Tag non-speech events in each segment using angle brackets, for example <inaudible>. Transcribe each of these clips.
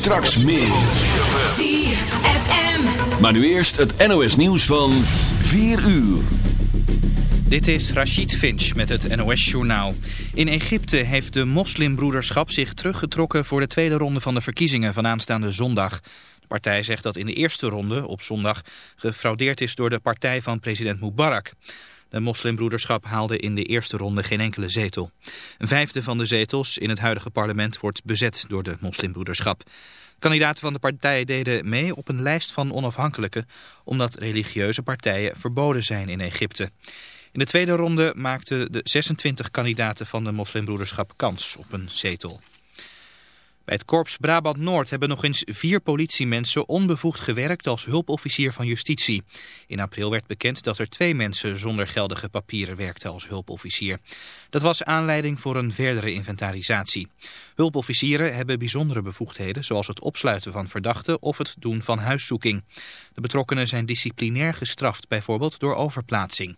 Straks meer. ZFM. Maar nu eerst het NOS nieuws van 4 uur. Dit is Rachid Finch met het NOS-journaal. In Egypte heeft de moslimbroederschap zich teruggetrokken voor de tweede ronde van de verkiezingen van aanstaande zondag. De partij zegt dat in de eerste ronde, op zondag, gefraudeerd is door de partij van president Mubarak. De moslimbroederschap haalde in de eerste ronde geen enkele zetel. Een vijfde van de zetels in het huidige parlement wordt bezet door de moslimbroederschap. Kandidaten van de partij deden mee op een lijst van onafhankelijken... omdat religieuze partijen verboden zijn in Egypte. In de tweede ronde maakten de 26 kandidaten van de moslimbroederschap kans op een zetel. Bij het korps Brabant-Noord hebben nog eens vier politiemensen onbevoegd gewerkt als hulpofficier van justitie. In april werd bekend dat er twee mensen zonder geldige papieren werkten als hulpofficier. Dat was aanleiding voor een verdere inventarisatie. Hulpofficieren hebben bijzondere bevoegdheden zoals het opsluiten van verdachten of het doen van huiszoeking. De betrokkenen zijn disciplinair gestraft, bijvoorbeeld door overplaatsing.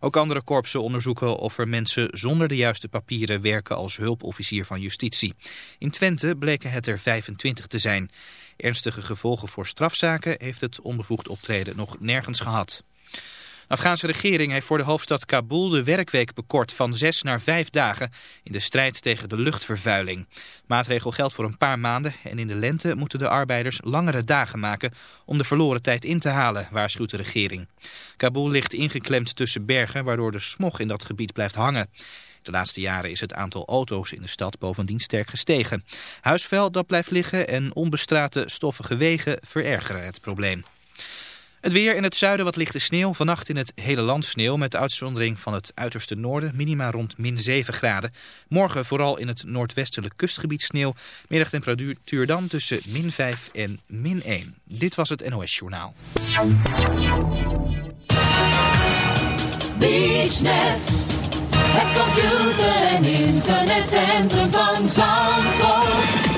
Ook andere korpsen onderzoeken of er mensen zonder de juiste papieren werken als hulpofficier van justitie. In Twente bleken het er 25 te zijn. Ernstige gevolgen voor strafzaken heeft het onbevoegd optreden nog nergens gehad. De Afghaanse regering heeft voor de hoofdstad Kabul de werkweek bekort van zes naar vijf dagen in de strijd tegen de luchtvervuiling. Maatregel geldt voor een paar maanden en in de lente moeten de arbeiders langere dagen maken om de verloren tijd in te halen, waarschuwt de regering. Kabul ligt ingeklemd tussen bergen waardoor de smog in dat gebied blijft hangen. De laatste jaren is het aantal auto's in de stad bovendien sterk gestegen. Huisvuil dat blijft liggen en onbestrate stoffige wegen verergeren het probleem. Het weer in het zuiden wat lichte sneeuw. Vannacht in het hele land sneeuw met uitzondering van het uiterste noorden. Minima rond min 7 graden. Morgen vooral in het noordwestelijk kustgebied sneeuw. Middagtemperatuur dan tussen min 5 en min 1. Dit was het NOS Journaal. BeachNet. Het computer- en internetcentrum van Zandvoort.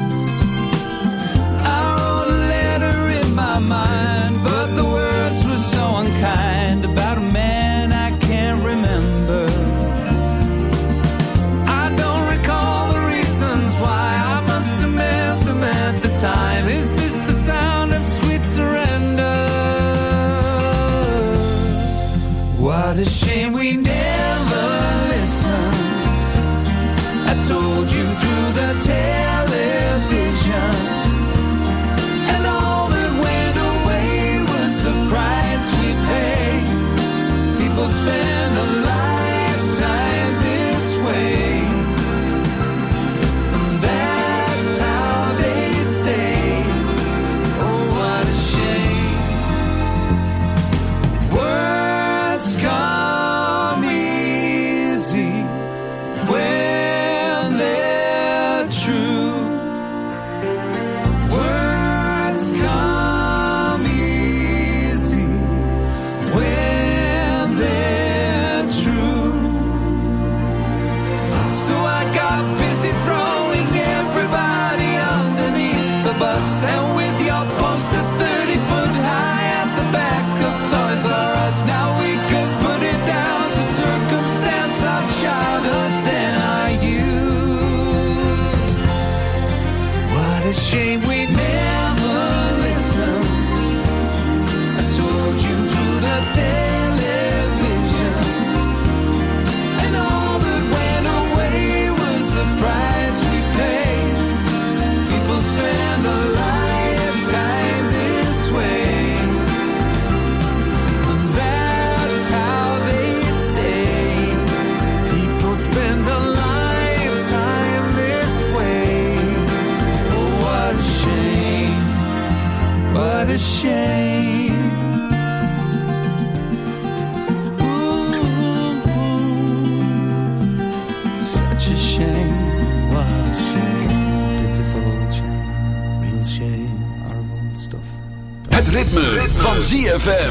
ZFM.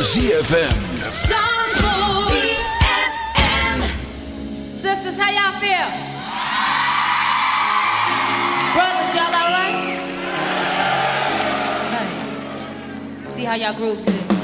ZFM. Sisters, how y'all feel? Brothers, y'all all right? Okay. See how y'all groove to this.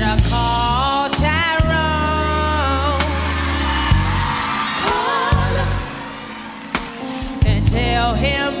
him,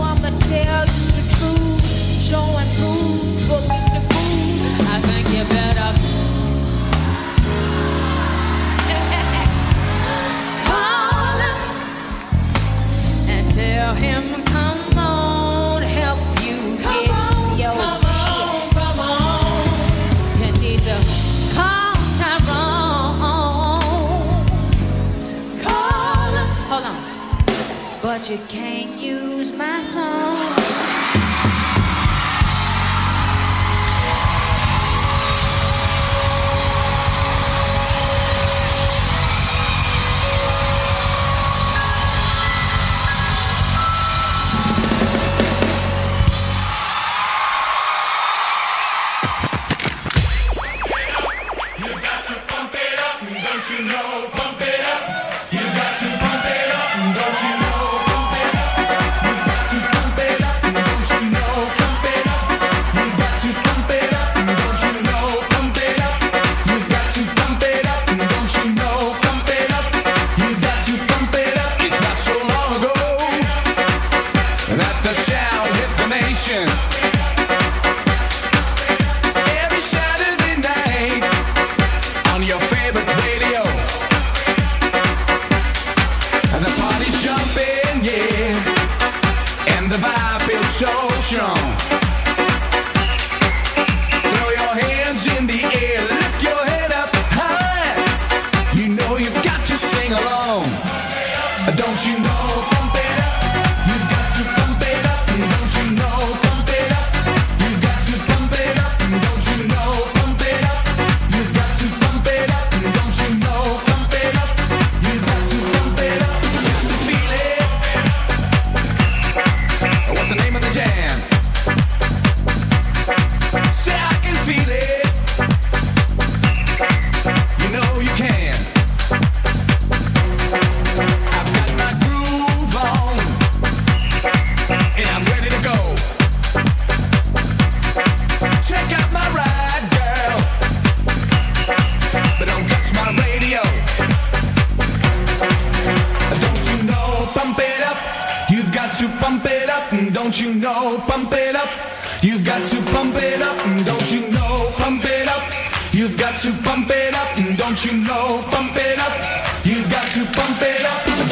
I'ma tell you the truth. Show and prove. I think you better <laughs> call him and tell him, you came. Pump it up, don't you know? Pump it up. You've got to pump it up,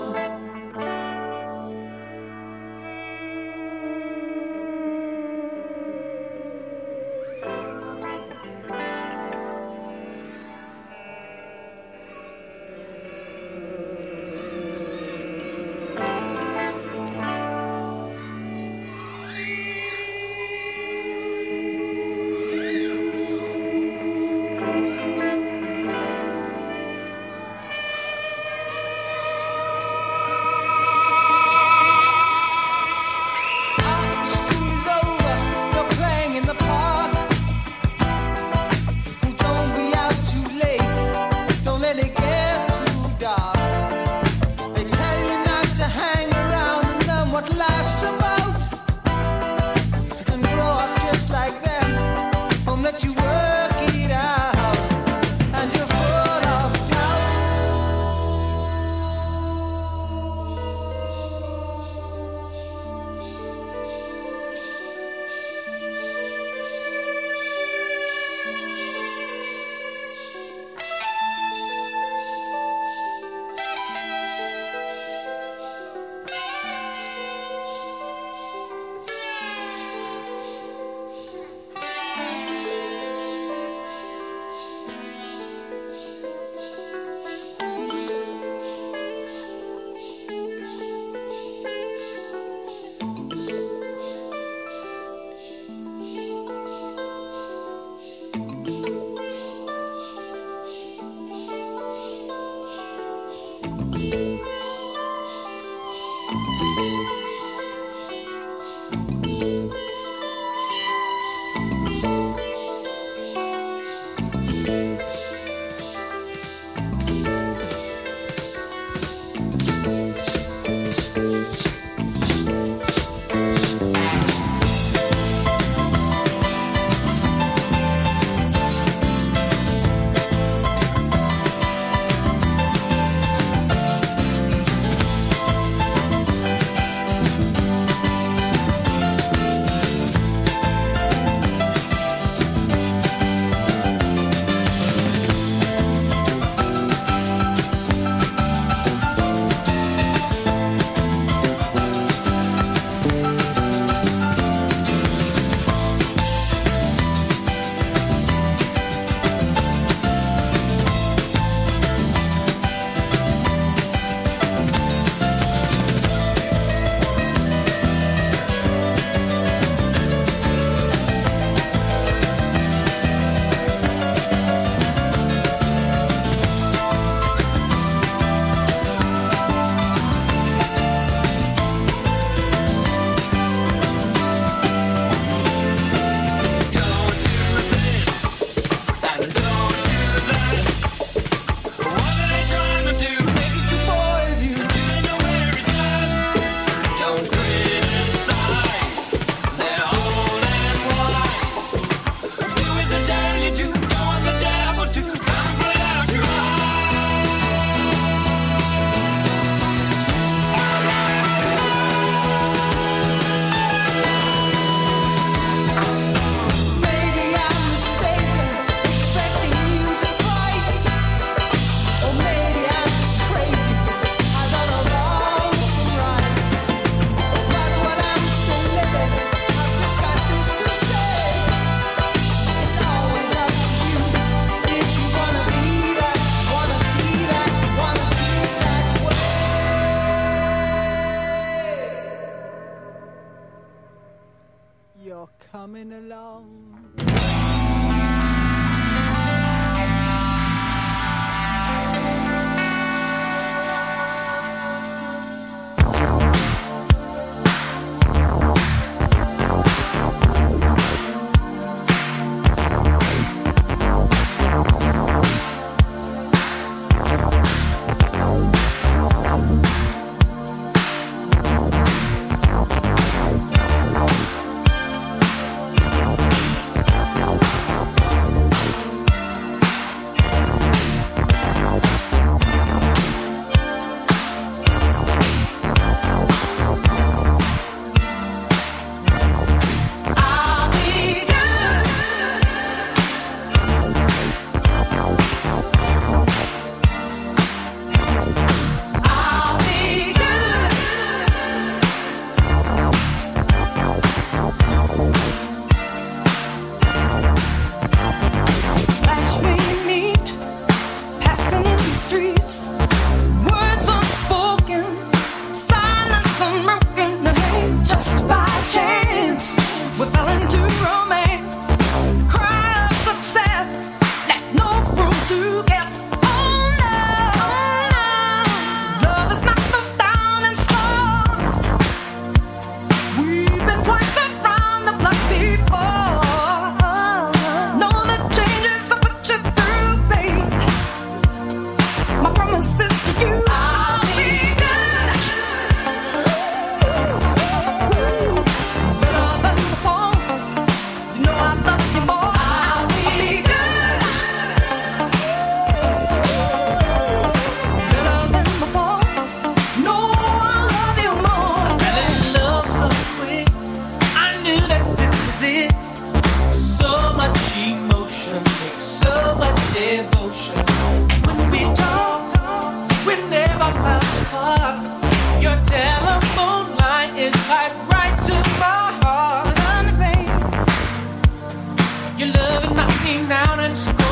sitting down and scrolling.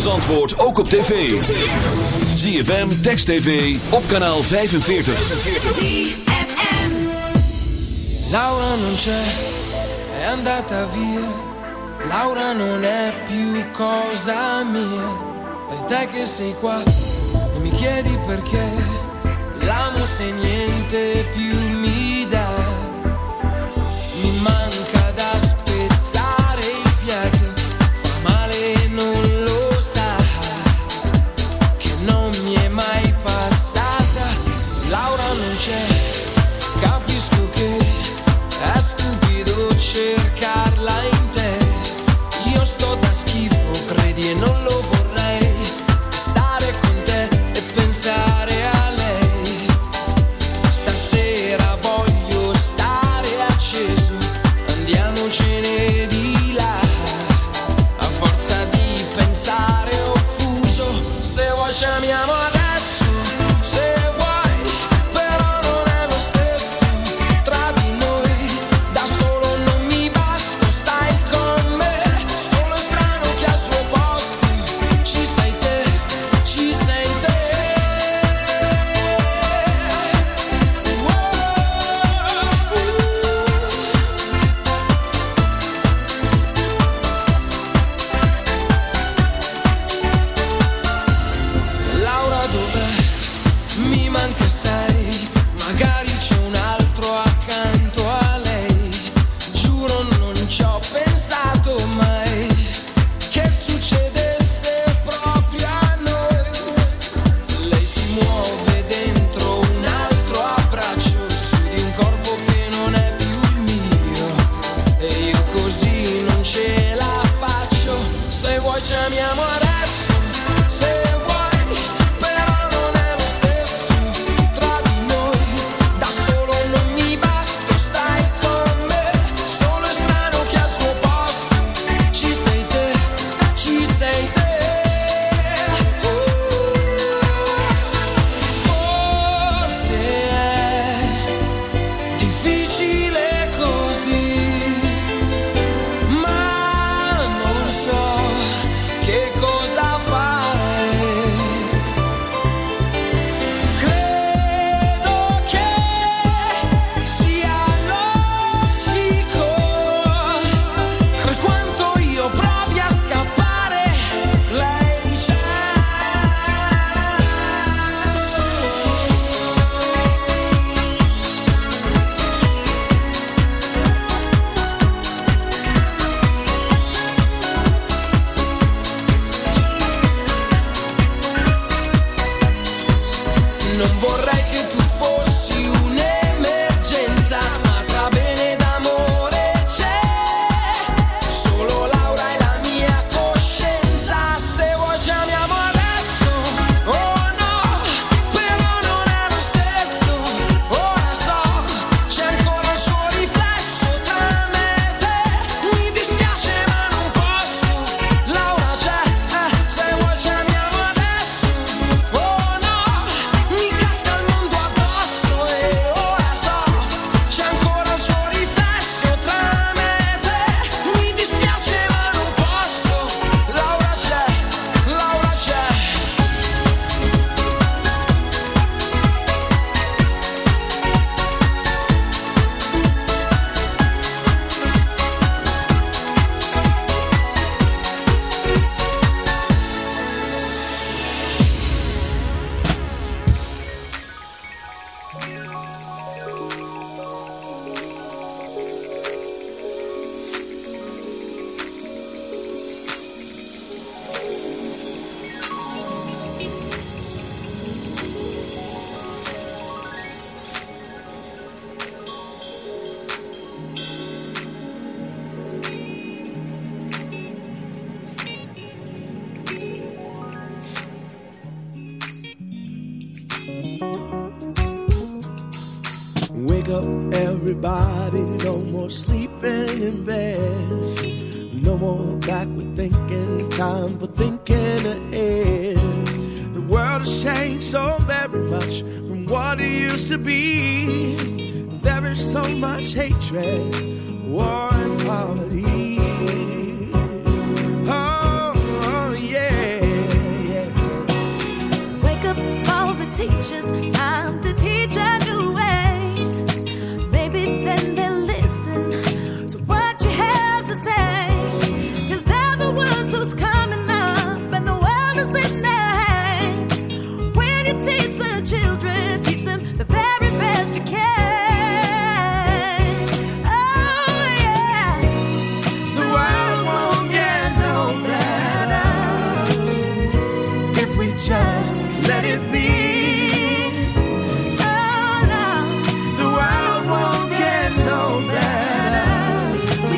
van Zandvoort ook op tv. ZFM, Text TV, op kanaal 45. Laura non c'è, è andata via. Laura non è più cosa mia. E che sei qua e mi chiedi perché. L'amo se niente più mi dà. chame a morar.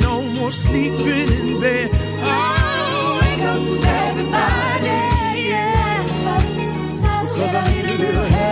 No more sleeping in bed. Oh, wake up, everybody. Yeah. Because I need a little help.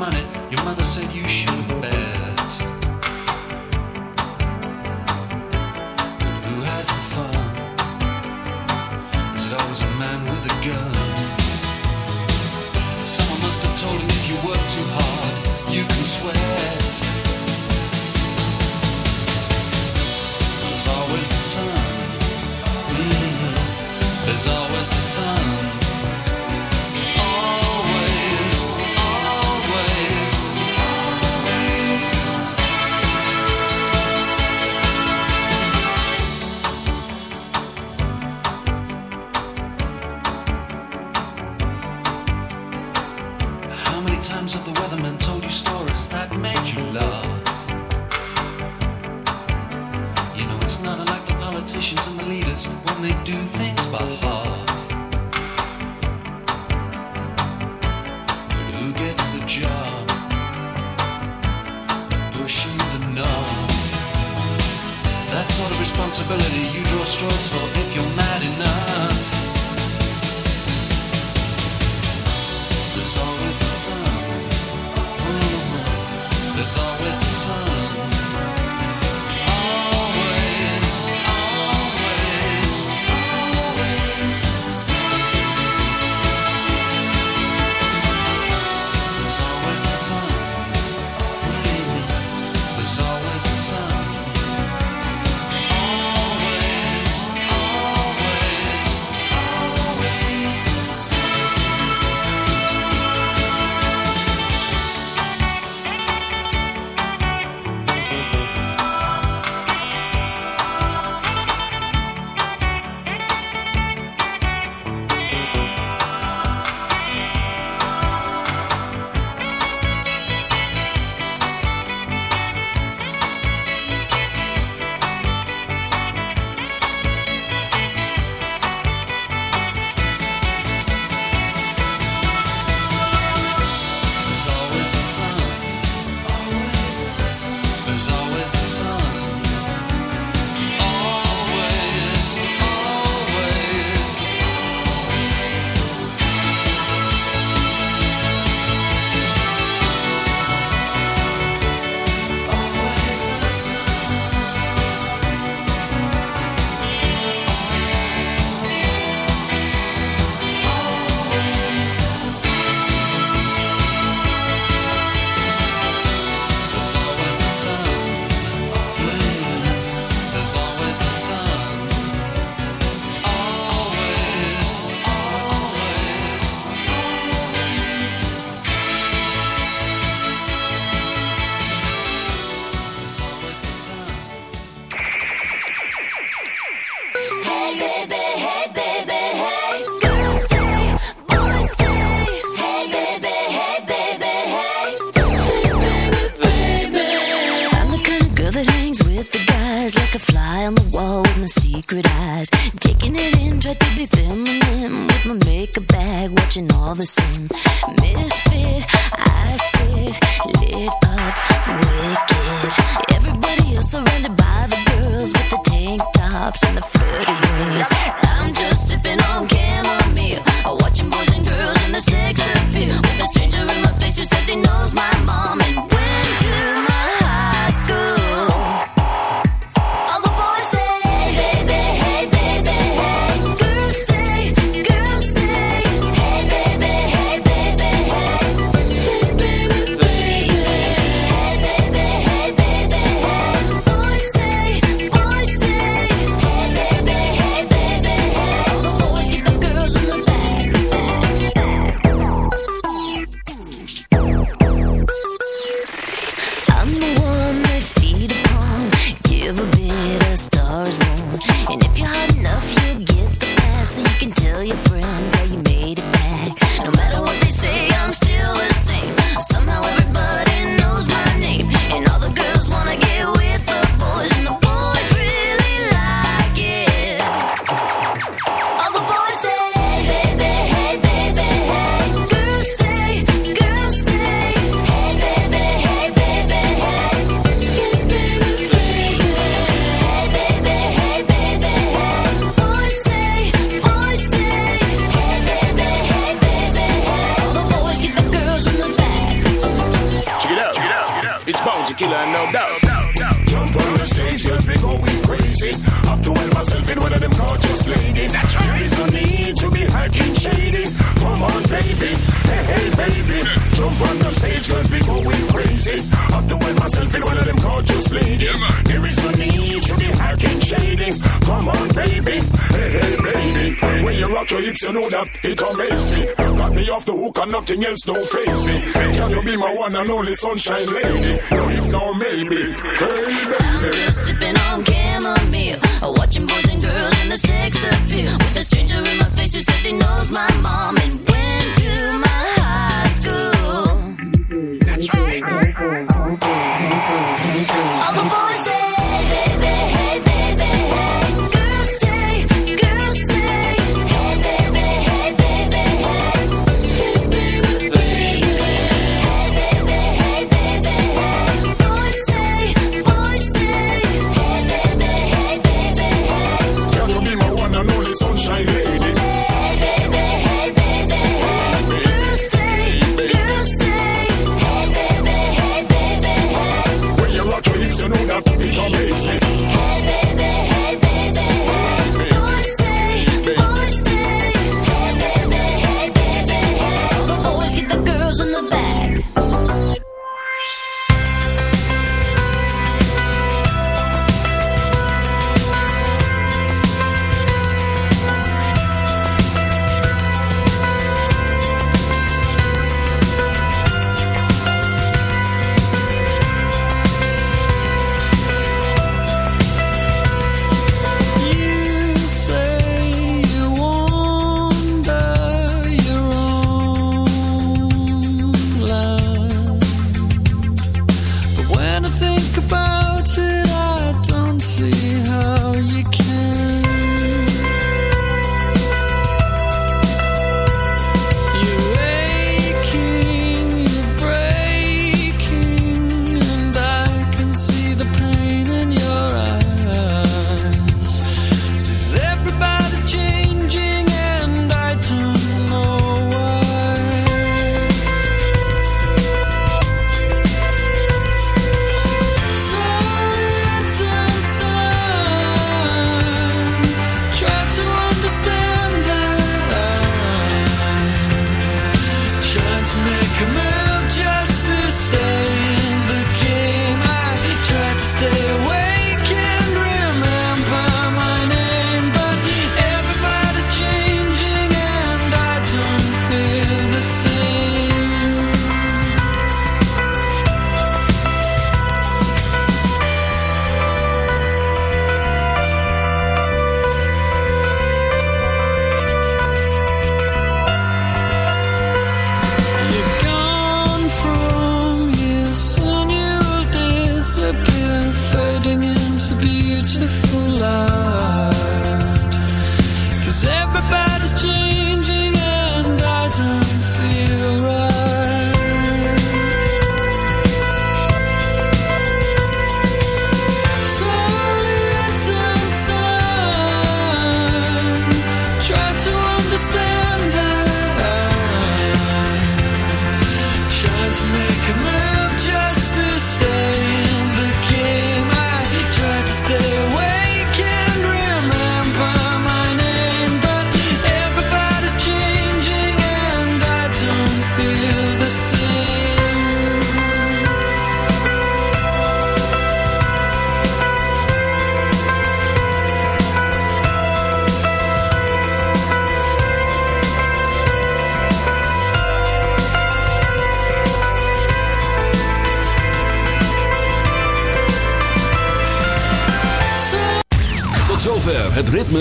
Money? Your mother said you nothing else don't phase me. Can you be my one and only sunshine lady? No, if no, maybe.